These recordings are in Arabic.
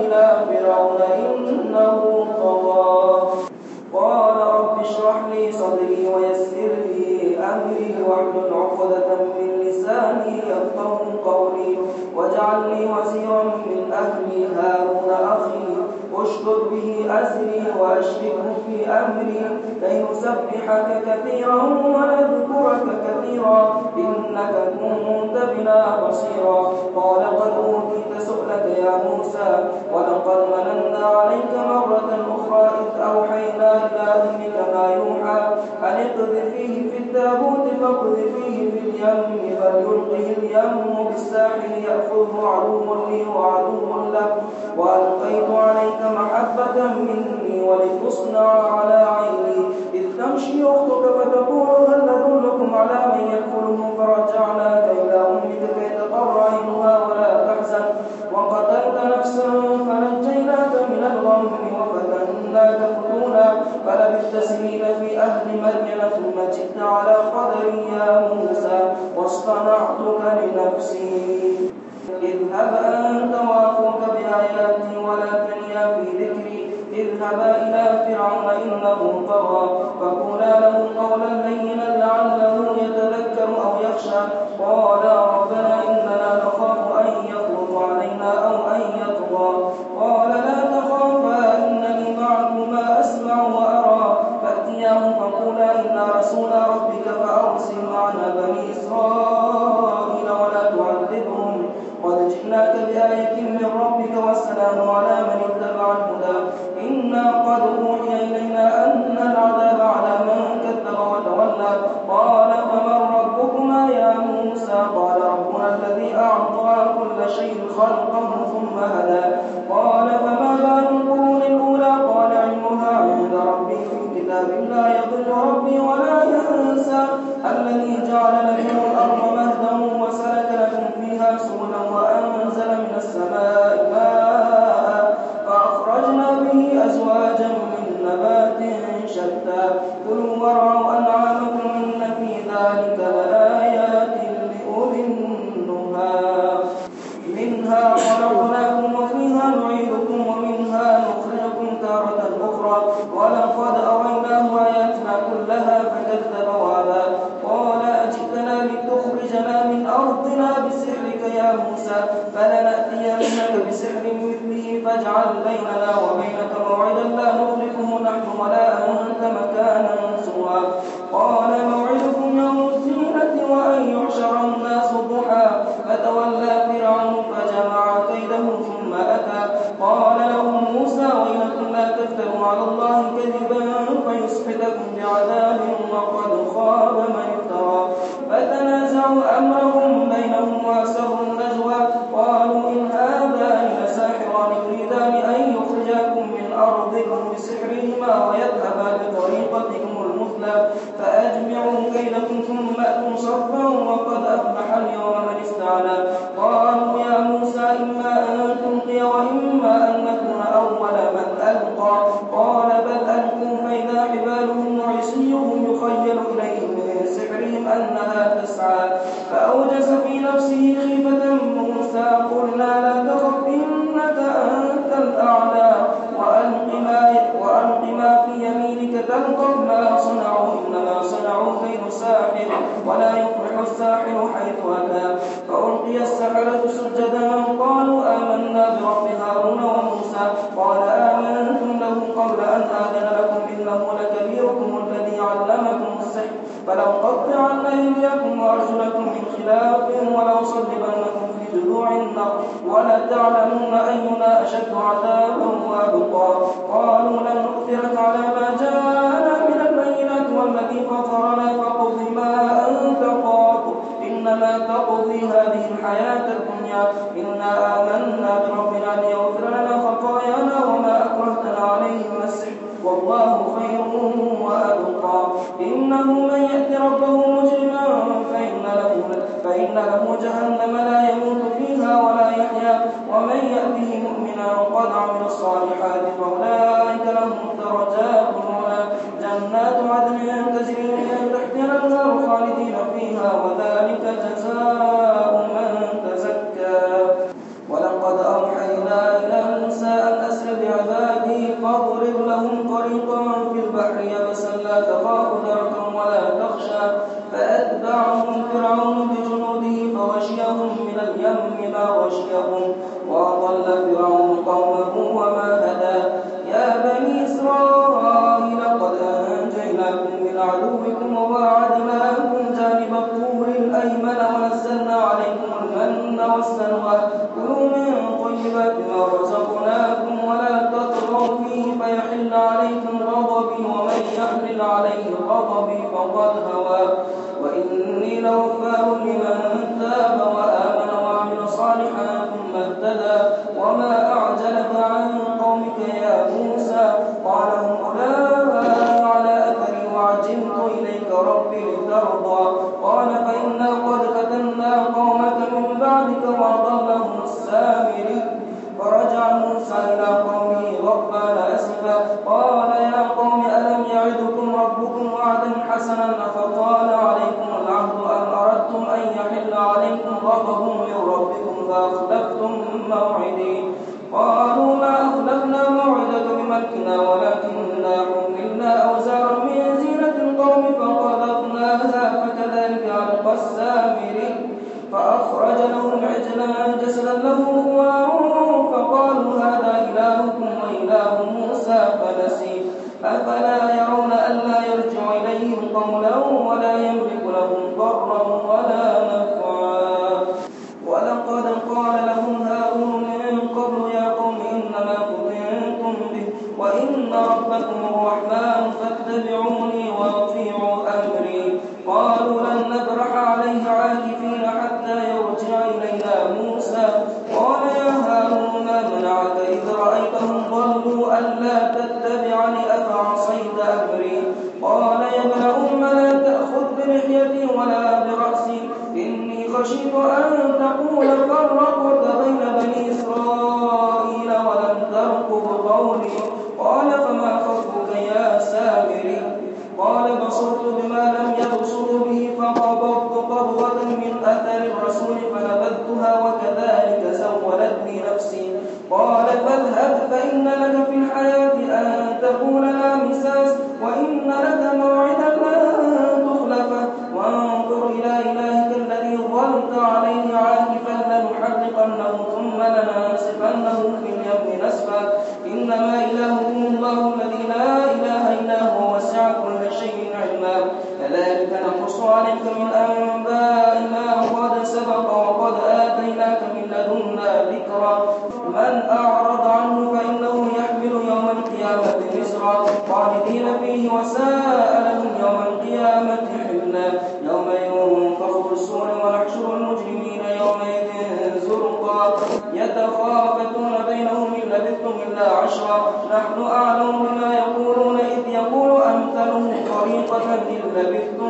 إلى فرعون إنه طغى. قال رب اشرح لي صدري ويسر لي أمري. واحلل عقدة من لساني يفقه قولي. واجعل لي وزيرا من أهلي هارون أخي. اشدد به أزري وأشركه في أمري. لنسبحك كثيرا ونذكرك كثيرا. إنك كنت بنا بصيرا. قال قد يا موسى ولقد مننا عليك مرة أخرى إذ أوحينا إلى أهلك ما يوحى أن اقذفيه في التابوت فاقذفيه في اليم فليلقه اليم بالساحل يأخذه عدو لي وعدو له وألقيت عليك محبة مني ولتصنع على عيني إذ تمشي أختك فتقول هل فإنه طغى فقولا له قولا لينا لعله يتذكر أو يخشى. قالا ربنا إننا نخاف أن يطرق علينا أو أن يطغى. قال لا تخافا إنني معكما أسمع وأرى. فأتياه فقولا إن رسول ربك فأرسل معنا بني إسرائيل ولا تعذبهم. قد جئناك بآية من ربك والسلام على من لكم بعذاب وقد خاب من افترى. فتنازعوا أمرهم بينهم وأسروا النجوى قالوا إن هذان لساحران يريدان أن يخرجاكم من أرضكم بسحرهما ويذهبا بطريقتكم المثلى. فأجمعوا كيدكم ثم أتوا صرفا وقد أفلح اليوم من استعلى. قالوا يا موسى إما أن تلقي وإما أن جنات عدن تجري من تحتها الانهار خالدين فيها وذلك جزاء أفلا يرون ألا يرجع إليهم قولا ولا يملك لهم ضرا ولا نفعا. ولقد قال لهم هارون من قبل يا قوم إنما كنتم به وإن ربكم الرحمن فاتبعوني وأطيعوا أمري. قالوا لن نبرح عليه عاكفين حتى يرجع إلينا موسى. قال يا هارون ما منعك إذ رأيتهم ضلوا ألا خشيت أن تقول فرقت بين بني إسرائيل. ذلك من أنباء ما قد سبق وقد آتيناك من لدنا ذكرا. من أعرض عنه فإنه يحمل يوم القيامة مصرا. خالدين فيه وساء لهم يوم القيامة حملا يوم ينفخ في الصور ونحشر المجرمين يومئذ زرقا. يتخافتون بينهم إن لبثتم إلا عشرا. نحن أعلم بما يقولون إذ يقول أمثلهم طريقة إن لبثتم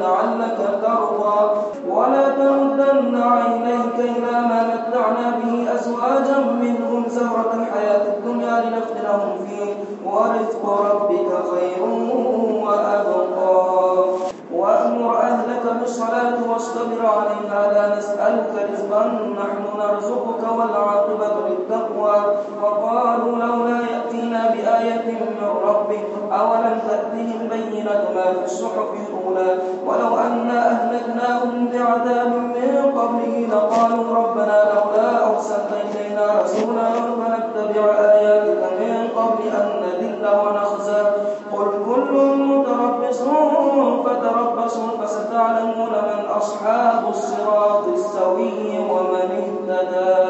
لعلك ترضى. ولا عينيك إلى ما متعنا به أزواجا منهم الحياة الدنيا لنفتنهم فيه. ورزق ربك خير وأبقى. وأمر أهلك بالصلاة واصطبر عليها لا نسألك رزقا. نحن نرزقك والعاقبة للتقوى. وقالوا لولا آية من ربك أولم تأتهم بينة ما في الصحف الأولى؟ ولو أنا أهلكناهم بعذاب من قبله لقالوا ربنا لولا أرسلت إلينا رسولا فنتبع آياتك من قبل أن نذل ونخزى. قل كل متربص فتربصوا فستعلمون من أصحاب الصراط السوي ومن اهتدى.